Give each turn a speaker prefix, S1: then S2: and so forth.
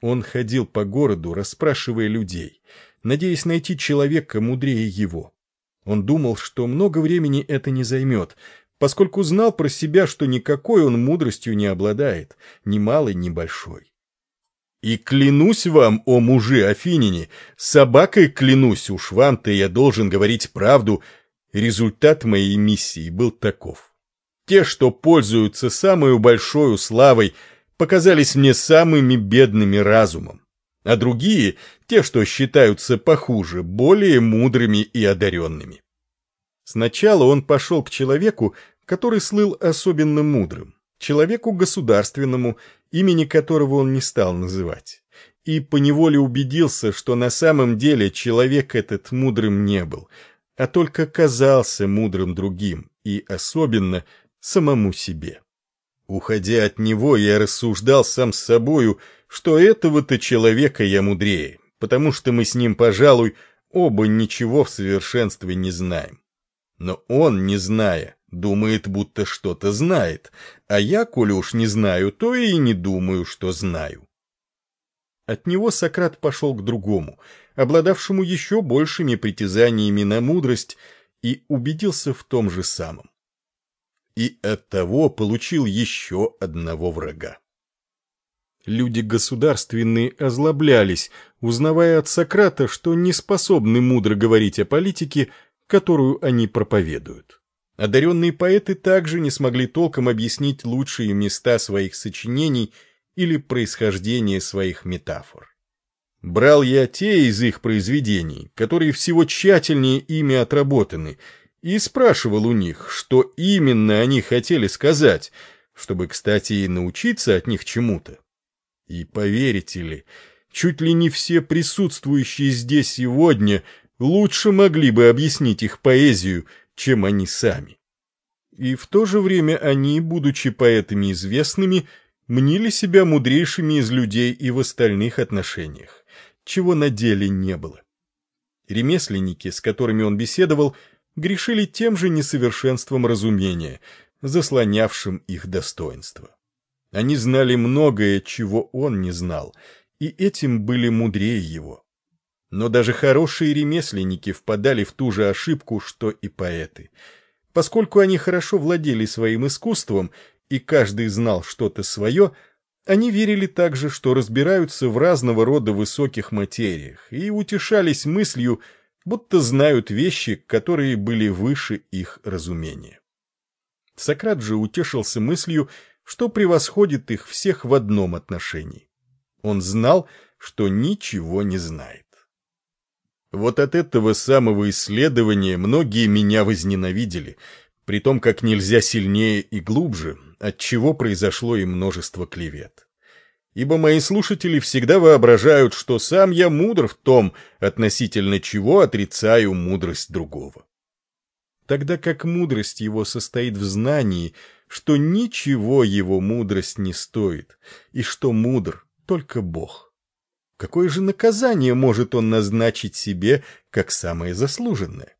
S1: Он ходил по городу, расспрашивая людей, надеясь найти человека мудрее его. Он думал, что много времени это не займет, поскольку знал про себя, что никакой он мудростью не обладает, ни малой, ни большой. И клянусь вам, о мужи Афинине, собакой клянусь, уж вам-то я должен говорить правду, результат моей миссии был таков. Те, что пользуются самой большой славой, показались мне самыми бедными разумом, а другие, те, что считаются похуже, более мудрыми и одаренными. Сначала он пошел к человеку, который слыл особенно мудрым, человеку государственному, имени которого он не стал называть, и поневоле убедился, что на самом деле человек этот мудрым не был, а только казался мудрым другим и особенно самому себе. Уходя от него, я рассуждал сам с собою, что этого-то человека я мудрее, потому что мы с ним, пожалуй, оба ничего в совершенстве не знаем. Но он, не зная, думает, будто что-то знает, а я, коли уж не знаю, то и не думаю, что знаю. От него Сократ пошел к другому, обладавшему еще большими притязаниями на мудрость, и убедился в том же самом. И оттого получил еще одного врага. Люди государственные озлоблялись, узнавая от Сократа, что не способны мудро говорить о политике, которую они проповедуют. Одаренные поэты также не смогли толком объяснить лучшие места своих сочинений или происхождение своих метафор. Брал я те из их произведений, которые всего тщательнее ими отработаны, и спрашивал у них, что именно они хотели сказать, чтобы, кстати, и научиться от них чему-то. И поверите ли, чуть ли не все присутствующие здесь сегодня лучше могли бы объяснить их поэзию, чем они сами. И в то же время они, будучи поэтами известными, мнили себя мудрейшими из людей и в остальных отношениях, чего на деле не было. Ремесленники, с которыми он беседовал, грешили тем же несовершенством разумения, заслонявшим их достоинство. Они знали многое, чего он не знал, и этим были мудрее его. Но даже хорошие ремесленники впадали в ту же ошибку, что и поэты. Поскольку они хорошо владели своим искусством, и каждый знал что-то свое, они верили также, что разбираются в разного рода высоких материях, и утешались мыслью, будто знают вещи, которые были выше их разумения. Сократ же утешился мыслью, что превосходит их всех в одном отношении. Он знал, что ничего не знает. Вот от этого самого исследования многие меня возненавидели, при том, как нельзя сильнее и глубже, от чего произошло и множество клевет. Ибо мои слушатели всегда воображают, что сам я мудр в том, относительно чего отрицаю мудрость другого. Тогда как мудрость его состоит в знании, что ничего его мудрость не стоит, и что мудр только Бог. Какое же наказание может он назначить себе как самое заслуженное?